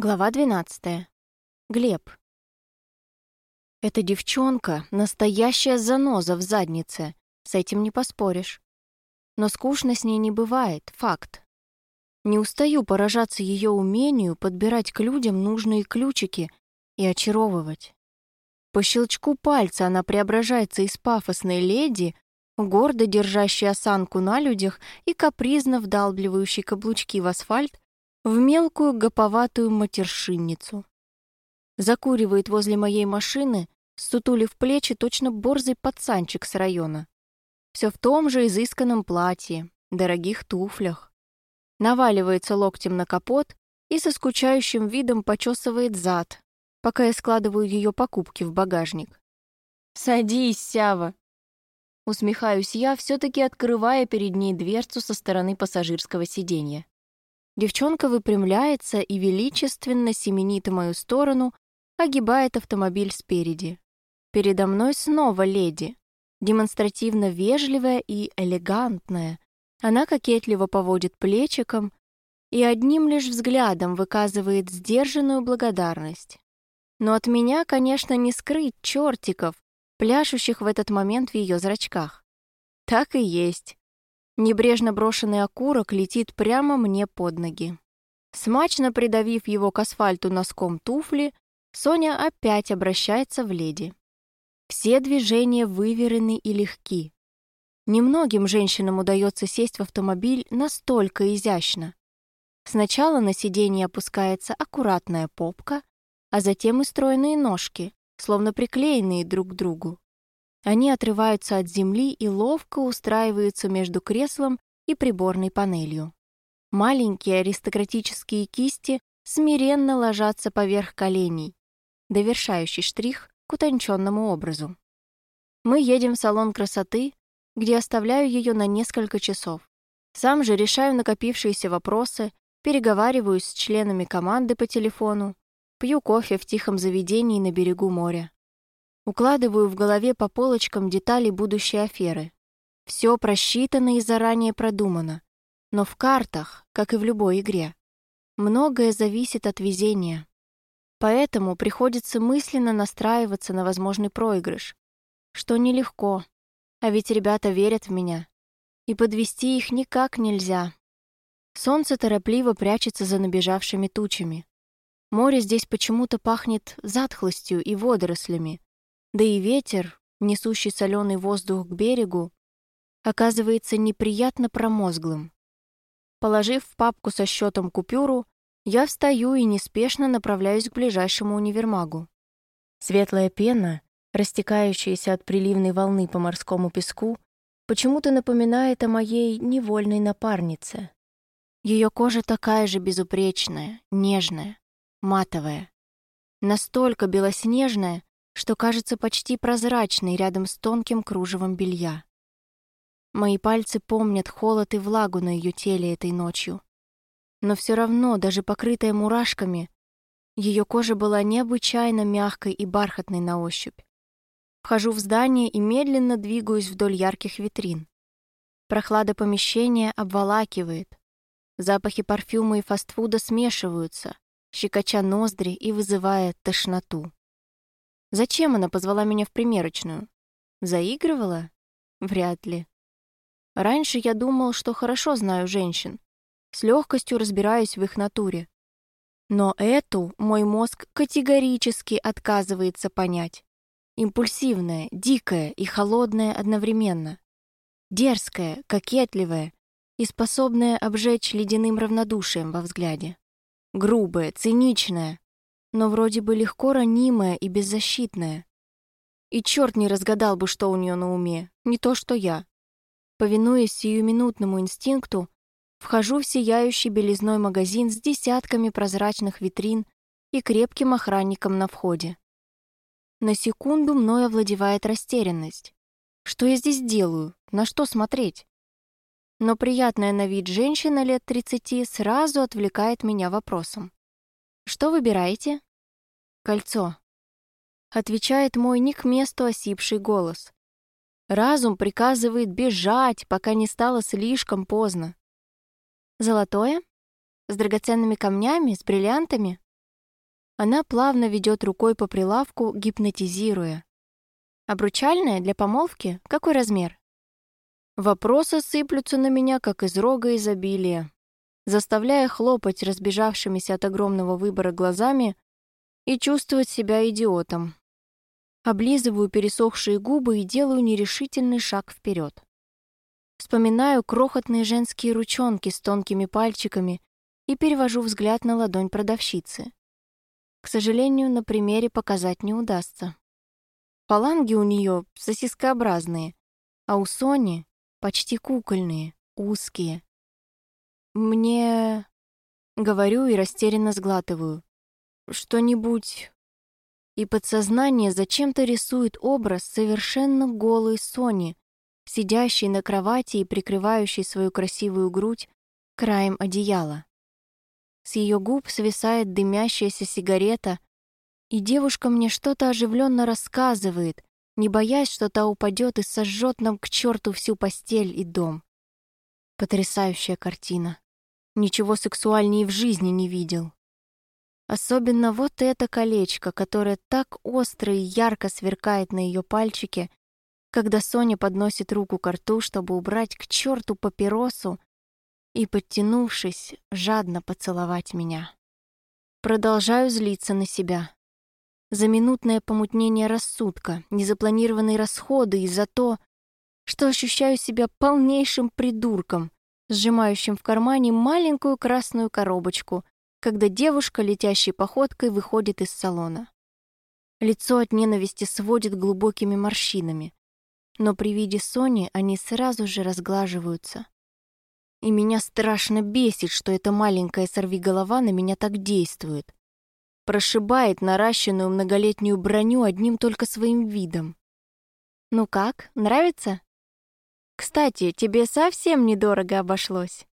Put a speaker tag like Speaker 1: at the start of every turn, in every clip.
Speaker 1: Глава 12. Глеб. Эта девчонка — настоящая заноза в заднице. С этим не поспоришь. Но скучно с ней не бывает, факт. Не устаю поражаться ее умению подбирать к людям нужные ключики и очаровывать. По щелчку пальца она преображается из пафосной леди, гордо держащей осанку на людях и капризно вдалбливающей каблучки в асфальт, в мелкую гоповатую матершинницу. Закуривает возле моей машины, в плечи точно борзый пацанчик с района. Все в том же изысканном платье, дорогих туфлях. Наваливается локтем на капот и со скучающим видом почесывает зад, пока я складываю ее покупки в багажник. «Садись, Сява!» Усмехаюсь я, все-таки открывая перед ней дверцу со стороны пассажирского сиденья. Девчонка выпрямляется и величественно семенит в мою сторону, огибает автомобиль спереди. Передо мной снова леди, демонстративно вежливая и элегантная. Она кокетливо поводит плечиком и одним лишь взглядом выказывает сдержанную благодарность. Но от меня, конечно, не скрыть чертиков, пляшущих в этот момент в ее зрачках. Так и есть. Небрежно брошенный окурок летит прямо мне под ноги. Смачно придавив его к асфальту носком туфли, Соня опять обращается в леди. Все движения выверены и легки. Немногим женщинам удается сесть в автомобиль настолько изящно. Сначала на сиденье опускается аккуратная попка, а затем и стройные ножки, словно приклеенные друг к другу. Они отрываются от земли и ловко устраиваются между креслом и приборной панелью. Маленькие аристократические кисти смиренно ложатся поверх коленей, довершающий штрих к утонченному образу. Мы едем в салон красоты, где оставляю ее на несколько часов. Сам же решаю накопившиеся вопросы, переговариваюсь с членами команды по телефону, пью кофе в тихом заведении на берегу моря. Укладываю в голове по полочкам детали будущей аферы. Все просчитано и заранее продумано. Но в картах, как и в любой игре, многое зависит от везения. Поэтому приходится мысленно настраиваться на возможный проигрыш, что нелегко, а ведь ребята верят в меня. И подвести их никак нельзя. Солнце торопливо прячется за набежавшими тучами. Море здесь почему-то пахнет затхлостью и водорослями, да и ветер, несущий соленый воздух к берегу, оказывается неприятно промозглым. Положив в папку со счетом купюру, я встаю и неспешно направляюсь к ближайшему универмагу. Светлая пена, растекающаяся от приливной волны по морскому песку, почему-то напоминает о моей невольной напарнице. Ее кожа такая же безупречная, нежная, матовая. Настолько белоснежная, что кажется почти прозрачной рядом с тонким кружевом белья. Мои пальцы помнят холод и влагу на ее теле этой ночью. Но все равно, даже покрытая мурашками, ее кожа была необычайно мягкой и бархатной на ощупь. Вхожу в здание и медленно двигаюсь вдоль ярких витрин. Прохлада помещения обволакивает. Запахи парфюма и фастфуда смешиваются, щекоча ноздри и вызывая тошноту. Зачем она позвала меня в примерочную? Заигрывала? Вряд ли. Раньше я думал, что хорошо знаю женщин. С легкостью разбираюсь в их натуре. Но эту мой мозг категорически отказывается понять. Импульсивная, дикая и холодная одновременно. Дерзкая, кокетливая и способная обжечь ледяным равнодушием во взгляде. Грубая, циничная, но вроде бы легко ранимая и беззащитная. И черт не разгадал бы, что у нее на уме, не то что я. Повинуясь сиюминутному инстинкту, вхожу в сияющий белизной магазин с десятками прозрачных витрин и крепким охранником на входе. На секунду мной овладевает растерянность. Что я здесь делаю? На что смотреть? Но приятная на вид женщина лет 30 сразу отвлекает меня вопросом. «Что выбираете?» «Кольцо», — отвечает мой не к месту осипший голос. Разум приказывает бежать, пока не стало слишком поздно. «Золотое? С драгоценными камнями, с бриллиантами?» Она плавно ведет рукой по прилавку, гипнотизируя. «Обручальная для помолвки? Какой размер?» Вопросы сыплются на меня, как из рога изобилия, заставляя хлопать разбежавшимися от огромного выбора глазами и чувствовать себя идиотом. Облизываю пересохшие губы и делаю нерешительный шаг вперед. Вспоминаю крохотные женские ручонки с тонкими пальчиками и перевожу взгляд на ладонь продавщицы. К сожалению, на примере показать не удастся. Фаланги у нее сосискообразные, а у Сони почти кукольные, узкие. Мне... Говорю и растерянно сглатываю. Что-нибудь... И подсознание зачем-то рисует образ совершенно голой Сони, сидящей на кровати и прикрывающей свою красивую грудь краем одеяла. С ее губ свисает дымящаяся сигарета, и девушка мне что-то оживленно рассказывает, не боясь, что та упадет и сожжет нам к черту всю постель и дом. Потрясающая картина. Ничего сексуальнее в жизни не видел. Особенно вот это колечко, которое так остро и ярко сверкает на ее пальчике, когда Соня подносит руку к рту, чтобы убрать к черту папиросу и, подтянувшись, жадно поцеловать меня. Продолжаю злиться на себя. За минутное помутнение рассудка, незапланированные расходы и за то, что ощущаю себя полнейшим придурком, сжимающим в кармане маленькую красную коробочку, когда девушка, летящей походкой, выходит из салона. Лицо от ненависти сводит глубокими морщинами, но при виде Сони они сразу же разглаживаются. И меня страшно бесит, что эта маленькая сорвиголова на меня так действует. Прошибает наращенную многолетнюю броню одним только своим видом. «Ну как, нравится?» «Кстати, тебе совсем недорого обошлось».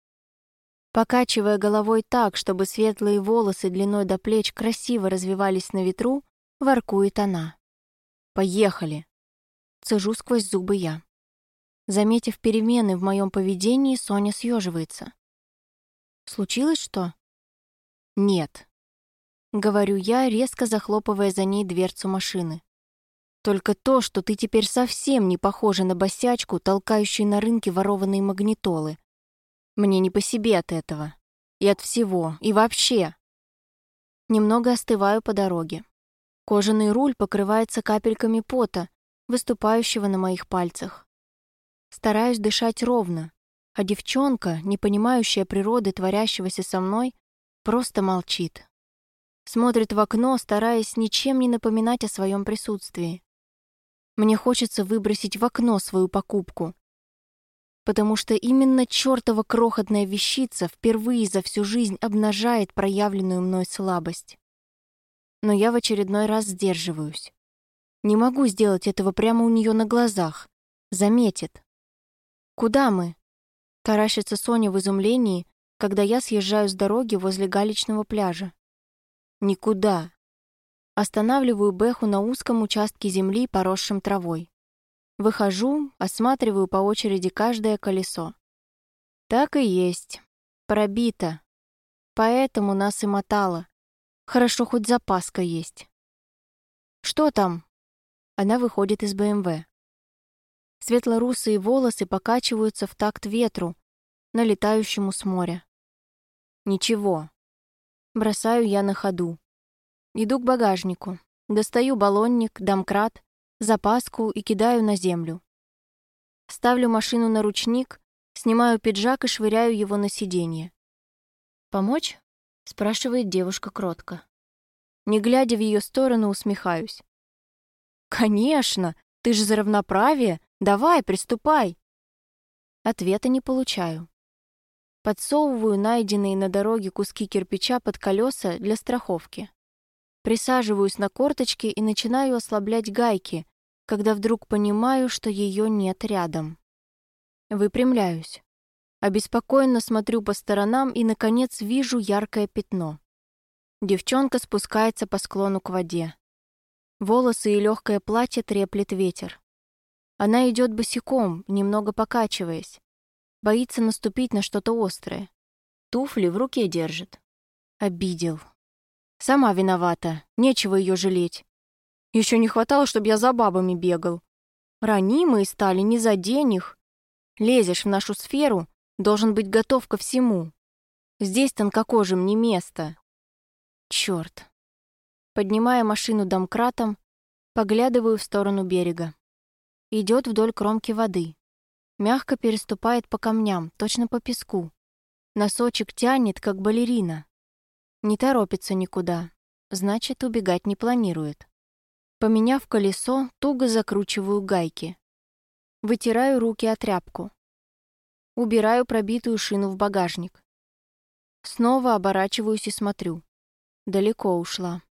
Speaker 1: Покачивая головой так, чтобы светлые волосы длиной до плеч красиво развивались на ветру, воркует она. «Поехали!» Цежу сквозь зубы я. Заметив перемены в моем поведении, Соня съеживается. «Случилось что?» «Нет», — говорю я, резко захлопывая за ней дверцу машины. «Только то, что ты теперь совсем не похожа на босячку, толкающую на рынке ворованные магнитолы. Мне не по себе от этого. И от всего. И вообще». Немного остываю по дороге. Кожаный руль покрывается капельками пота, выступающего на моих пальцах. Стараюсь дышать ровно, а девчонка, не понимающая природы творящегося со мной, просто молчит. Смотрит в окно, стараясь ничем не напоминать о своем присутствии. Мне хочется выбросить в окно свою покупку, потому что именно чертова крохотная вещица впервые за всю жизнь обнажает проявленную мной слабость. Но я в очередной раз сдерживаюсь. Не могу сделать этого прямо у нее на глазах. Заметит. «Куда мы?» Таращится Соня в изумлении, когда я съезжаю с дороги возле галечного пляжа. «Никуда». Останавливаю Бэху на узком участке земли, поросшем травой. Выхожу, осматриваю по очереди каждое колесо. Так и есть. Пробито. Поэтому нас и мотало. Хорошо, хоть запаска есть. «Что там?» Она выходит из БМВ. Светло-русые волосы покачиваются в такт ветру, налетающему с моря. Ничего. Бросаю я на ходу. Иду к багажнику. Достаю баллонник, домкрат, запаску и кидаю на землю. Ставлю машину на ручник, снимаю пиджак и швыряю его на сиденье. «Помочь?» — спрашивает девушка кротко. Не глядя в ее сторону, усмехаюсь. «Конечно! Ты же за равноправие! Давай, приступай!» Ответа не получаю. Подсовываю найденные на дороге куски кирпича под колеса для страховки. Присаживаюсь на корточки и начинаю ослаблять гайки, когда вдруг понимаю, что ее нет рядом. Выпрямляюсь. Обеспокоенно смотрю по сторонам и, наконец, вижу яркое пятно. Девчонка спускается по склону к воде. Волосы и легкое платье треплет ветер. Она идет босиком, немного покачиваясь. Боится наступить на что-то острое. Туфли в руке держит. Обидел. Сама виновата, нечего ее жалеть. Еще не хватало, чтобы я за бабами бегал. Ранимые стали не за денег. Лезешь в нашу сферу, должен быть готов ко всему. Здесь тонкокожим не место. Черт. Поднимая машину домкратом, поглядываю в сторону берега. Идет вдоль кромки воды. Мягко переступает по камням, точно по песку. Носочек тянет, как балерина. Не торопится никуда, значит, убегать не планирует. Поменяв колесо, туго закручиваю гайки. Вытираю руки о тряпку. Убираю пробитую шину в багажник. Снова оборачиваюсь и смотрю. Далеко ушла.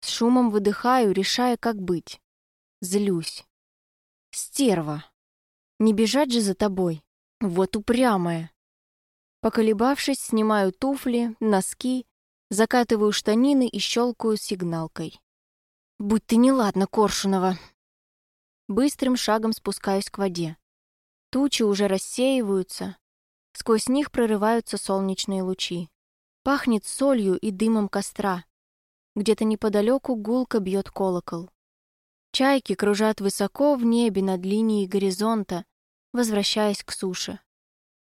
Speaker 1: С шумом выдыхаю, решая, как быть. Злюсь. Стерва. Не бежать же за тобой. Вот упрямая. Поколебавшись, снимаю туфли, носки, закатываю штанины и щелкаю сигналкой. «Будь ты неладна, Коршунова!» Быстрым шагом спускаюсь к воде. Тучи уже рассеиваются. Сквозь них прорываются солнечные лучи. Пахнет солью и дымом костра. Где-то неподалеку гулко бьет колокол. Чайки кружат высоко в небе над линией горизонта, возвращаясь к суше.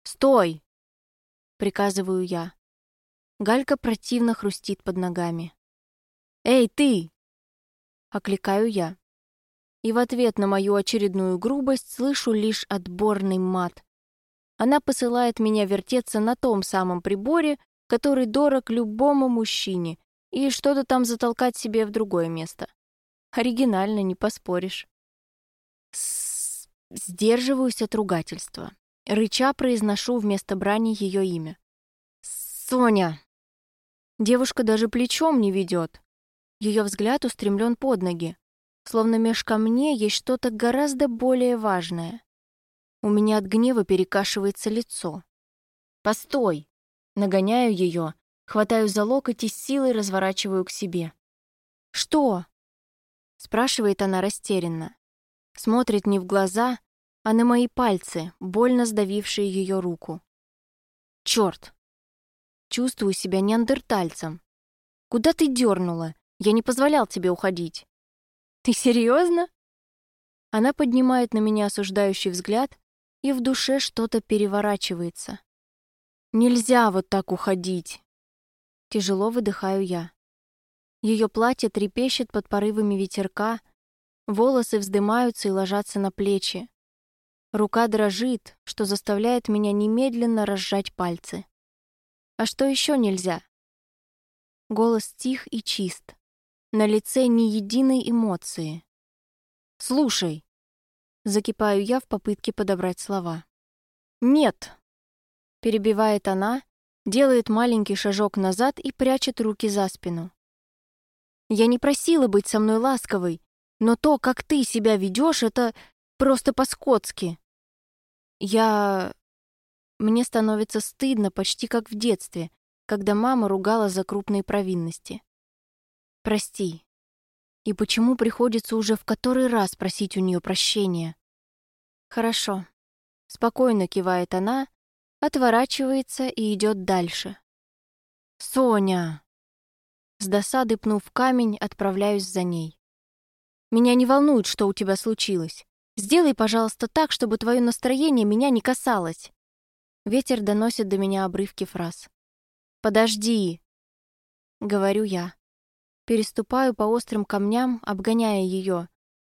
Speaker 1: «Стой!» приказываю я. Галька противно хрустит под ногами. «Эй, ты!» — окликаю я. И в ответ на мою очередную грубость слышу лишь отборный мат. Она посылает меня вертеться на том самом приборе, который дорог любому мужчине, и что-то там затолкать себе в другое место. Оригинально, не поспоришь. Сдерживаюсь от ругательства. Рыча произношу вместо брани ее имя. «Соня!» Девушка даже плечом не ведет. Ее взгляд устремлен под ноги, словно меж ко мне есть что-то гораздо более важное. У меня от гнева перекашивается лицо. «Постой!» Нагоняю ее, хватаю за локоть и силой разворачиваю к себе. «Что?» Спрашивает она растерянно. Смотрит не в глаза, а на мои пальцы, больно сдавившие ее руку. Черт! Чувствую себя неандертальцем. Куда ты дернула? Я не позволял тебе уходить. Ты серьезно? Она поднимает на меня осуждающий взгляд, и в душе что-то переворачивается. Нельзя вот так уходить. Тяжело выдыхаю я. Ее платье трепещет под порывами ветерка, волосы вздымаются и ложатся на плечи. Рука дрожит, что заставляет меня немедленно разжать пальцы. А что еще нельзя? Голос тих и чист. На лице ни единой эмоции. «Слушай!» Закипаю я в попытке подобрать слова. «Нет!» Перебивает она, делает маленький шажок назад и прячет руки за спину. «Я не просила быть со мной ласковой, но то, как ты себя ведешь, это Просто по-скотски. Я... Мне становится стыдно, почти как в детстве, когда мама ругала за крупные провинности. Прости. И почему приходится уже в который раз просить у нее прощения? Хорошо. Спокойно кивает она, отворачивается и идет дальше. «Соня!» С досады пнув камень, отправляюсь за ней. «Меня не волнует, что у тебя случилось. Сделай, пожалуйста, так, чтобы твое настроение меня не касалось. Ветер доносит до меня обрывки фраз. «Подожди!» — говорю я. Переступаю по острым камням, обгоняя ее,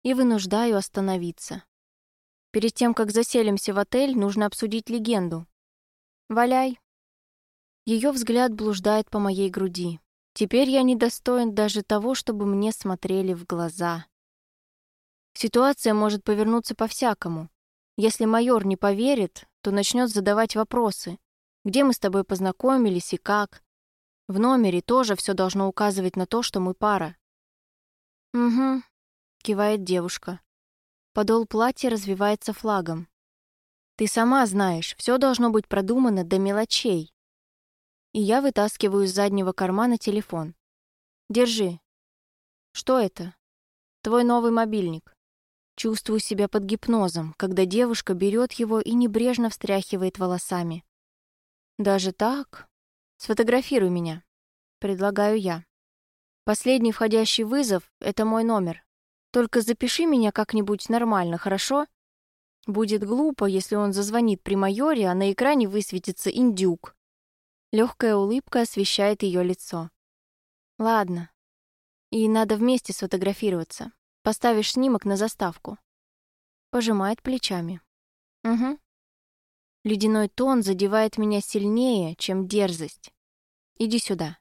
Speaker 1: и вынуждаю остановиться. Перед тем, как заселимся в отель, нужно обсудить легенду. «Валяй!» Ее взгляд блуждает по моей груди. Теперь я недостоин даже того, чтобы мне смотрели в глаза. Ситуация может повернуться по-всякому. Если майор не поверит, то начнет задавать вопросы. Где мы с тобой познакомились и как? В номере тоже все должно указывать на то, что мы пара. «Угу», — кивает девушка. Подол платья развивается флагом. «Ты сама знаешь, все должно быть продумано до мелочей». И я вытаскиваю из заднего кармана телефон. «Держи». «Что это?» «Твой новый мобильник». Чувствую себя под гипнозом, когда девушка берет его и небрежно встряхивает волосами. «Даже так? Сфотографируй меня», — предлагаю я. Последний входящий вызов — это мой номер. Только запиши меня как-нибудь нормально, хорошо? Будет глупо, если он зазвонит при майоре, а на экране высветится индюк. Легкая улыбка освещает ее лицо. Ладно. И надо вместе сфотографироваться. Поставишь снимок на заставку. Пожимает плечами. Угу. Ледяной тон задевает меня сильнее, чем дерзость. Иди сюда.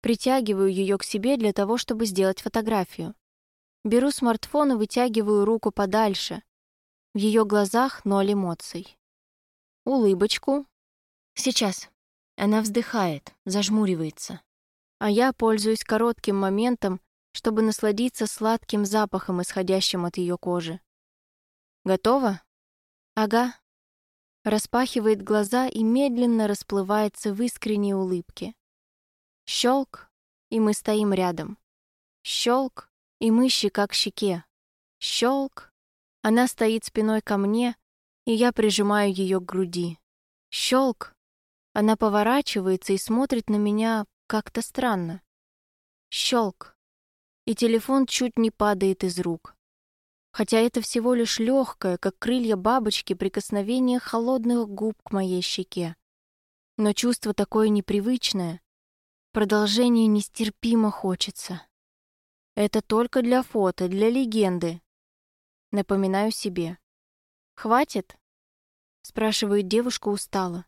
Speaker 1: Притягиваю ее к себе для того, чтобы сделать фотографию. Беру смартфон и вытягиваю руку подальше. В ее глазах ноль эмоций. Улыбочку. Сейчас. Она вздыхает, зажмуривается. А я пользуюсь коротким моментом, чтобы насладиться сладким запахом, исходящим от ее кожи. Готово? Ага. Распахивает глаза и медленно расплывается в искренней улыбке. Щелк, и мы стоим рядом. Щелк, и мы щека к щеке. Щелк, она стоит спиной ко мне, и я прижимаю ее к груди. Щелк, она поворачивается и смотрит на меня как-то странно. Щелк, и телефон чуть не падает из рук хотя это всего лишь легкое, как крылья бабочки, прикосновение холодных губ к моей щеке. Но чувство такое непривычное. Продолжение нестерпимо хочется. Это только для фото, для легенды. Напоминаю себе. «Хватит?» — спрашивает девушка устало.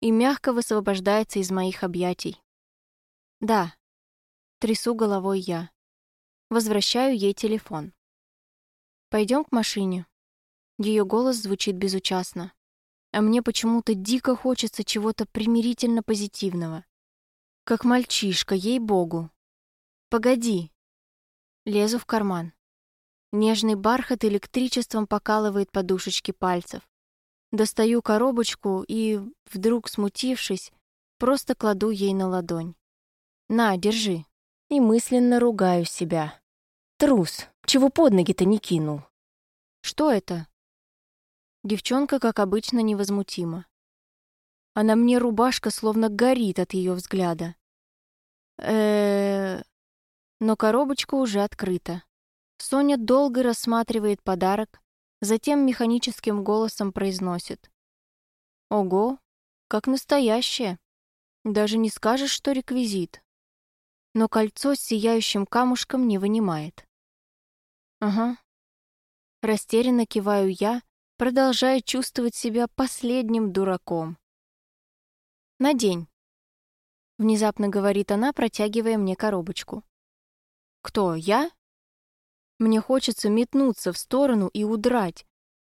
Speaker 1: И мягко высвобождается из моих объятий. «Да». Трясу головой я. Возвращаю ей телефон. Пойдем к машине». Ее голос звучит безучастно. А мне почему-то дико хочется чего-то примирительно позитивного. Как мальчишка, ей-богу. «Погоди». Лезу в карман. Нежный бархат электричеством покалывает подушечки пальцев. Достаю коробочку и, вдруг смутившись, просто кладу ей на ладонь. «На, держи». И мысленно ругаю себя. Трус, чего под ноги-то не кинул? Что это? Девчонка, как обычно, невозмутима. А на мне рубашка словно горит от ее взгляда. э Но коробочка уже открыта. Соня долго рассматривает подарок, затем механическим голосом произносит. «Ого, как настоящее. Даже не скажешь, что реквизит» но кольцо с сияющим камушком не вынимает. «Ага». Растерянно киваю я, продолжая чувствовать себя последним дураком. «Надень», — внезапно говорит она, протягивая мне коробочку. «Кто, я?» Мне хочется метнуться в сторону и удрать,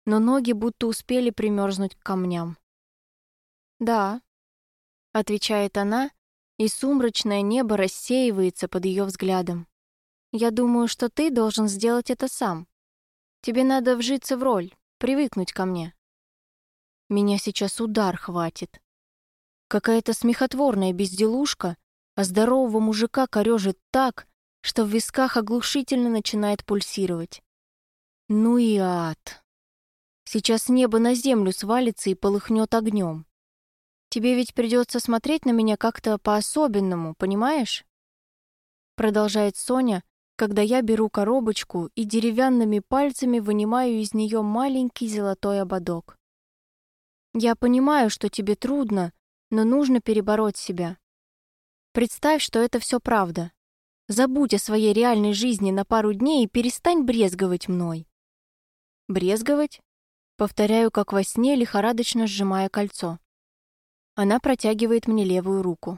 Speaker 1: но ноги будто успели примерзнуть к камням. «Да», — отвечает она, и сумрачное небо рассеивается под ее взглядом. «Я думаю, что ты должен сделать это сам. Тебе надо вжиться в роль, привыкнуть ко мне». Меня сейчас удар хватит. Какая-то смехотворная безделушка, а здорового мужика корежит так, что в висках оглушительно начинает пульсировать. Ну и ад. Сейчас небо на землю свалится и полыхнет огнем. Тебе ведь придется смотреть на меня как-то по-особенному, понимаешь?» Продолжает Соня, когда я беру коробочку и деревянными пальцами вынимаю из нее маленький золотой ободок. «Я понимаю, что тебе трудно, но нужно перебороть себя. Представь, что это все правда. Забудь о своей реальной жизни на пару дней и перестань брезговать мной». «Брезговать?» Повторяю, как во сне, лихорадочно сжимая кольцо. Она протягивает мне левую руку.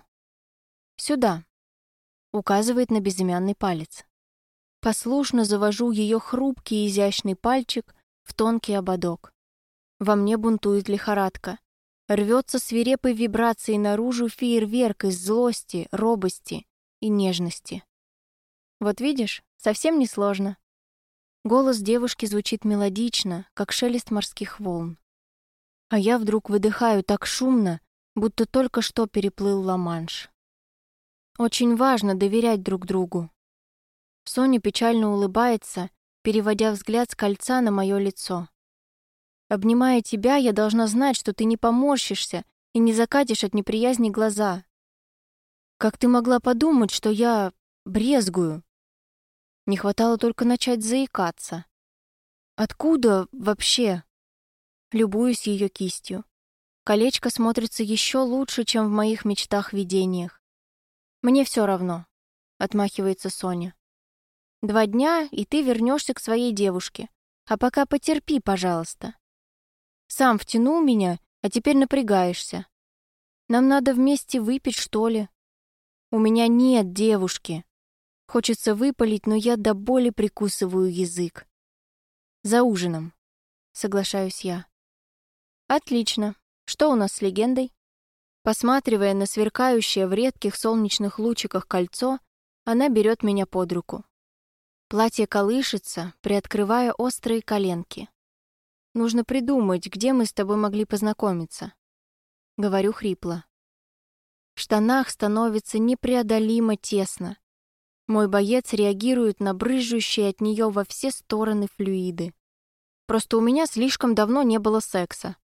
Speaker 1: «Сюда», — указывает на безымянный палец. Послушно завожу ее хрупкий изящный пальчик в тонкий ободок. Во мне бунтует лихорадка. Рвется свирепой вибрацией наружу фейерверк из злости, робости и нежности. Вот видишь, совсем несложно. Голос девушки звучит мелодично, как шелест морских волн. А я вдруг выдыхаю так шумно, будто только что переплыл Ла-Манш. Очень важно доверять друг другу. Соня печально улыбается, переводя взгляд с кольца на мое лицо. Обнимая тебя, я должна знать, что ты не поморщишься и не закатишь от неприязни глаза. Как ты могла подумать, что я брезгую. Не хватало только начать заикаться. Откуда вообще? Любуюсь ее кистью. Колечко смотрится еще лучше, чем в моих мечтах-видениях. Мне все равно, отмахивается Соня. Два дня, и ты вернешься к своей девушке. А пока потерпи, пожалуйста. Сам втянул меня, а теперь напрягаешься. Нам надо вместе выпить, что ли? У меня нет девушки. Хочется выпалить, но я до боли прикусываю язык. За ужином. Соглашаюсь я. Отлично. Что у нас с легендой? Посматривая на сверкающее в редких солнечных лучиках кольцо, она берет меня под руку. Платье колышется, приоткрывая острые коленки. Нужно придумать, где мы с тобой могли познакомиться. Говорю хрипло. В штанах становится непреодолимо тесно. Мой боец реагирует на брызжущие от нее во все стороны флюиды. Просто у меня слишком давно не было секса.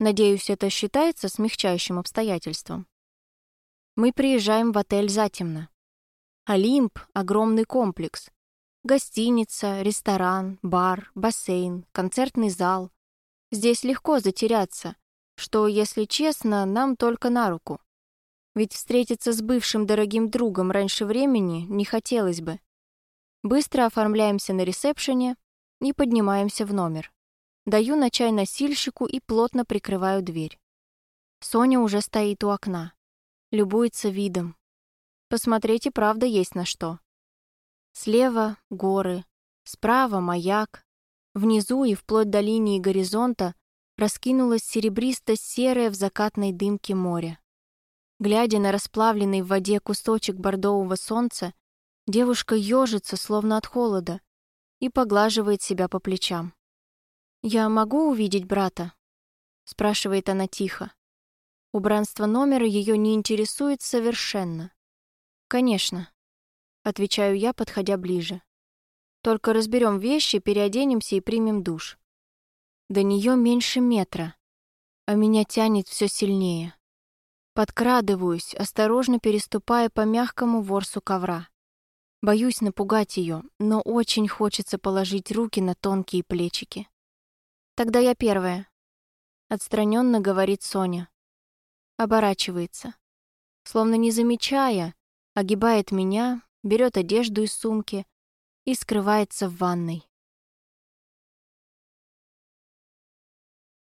Speaker 1: Надеюсь, это считается смягчающим обстоятельством. Мы приезжаем в отель затемно. Олимп — огромный комплекс. Гостиница, ресторан, бар, бассейн, концертный зал. Здесь легко затеряться, что, если честно, нам только на руку. Ведь встретиться с бывшим дорогим другом раньше времени не хотелось бы. Быстро оформляемся на ресепшене и поднимаемся в номер. Даю на чай носильщику и плотно прикрываю дверь. Соня уже стоит у окна. Любуется видом. Посмотреть и правда есть на что. Слева — горы, справа — маяк. Внизу и вплоть до линии горизонта раскинулось серебристо-серое в закатной дымке море. Глядя на расплавленный в воде кусочек бордового солнца, девушка ежится, словно от холода, и поглаживает себя по плечам. «Я могу увидеть брата?» — спрашивает она тихо. Убранство номера ее не интересует совершенно. «Конечно», Отвечаю я, подходя ближе. Только разберем вещи, переоденемся и примем душ. До нее меньше метра, а меня тянет все сильнее. Подкрадываюсь, осторожно переступая по мягкому ворсу ковра. Боюсь напугать ее, но очень хочется положить руки на тонкие плечики. Тогда я первая. Отстраненно говорит Соня. Оборачивается. Словно не замечая, огибает меня, берет одежду из сумки и скрывается в ванной.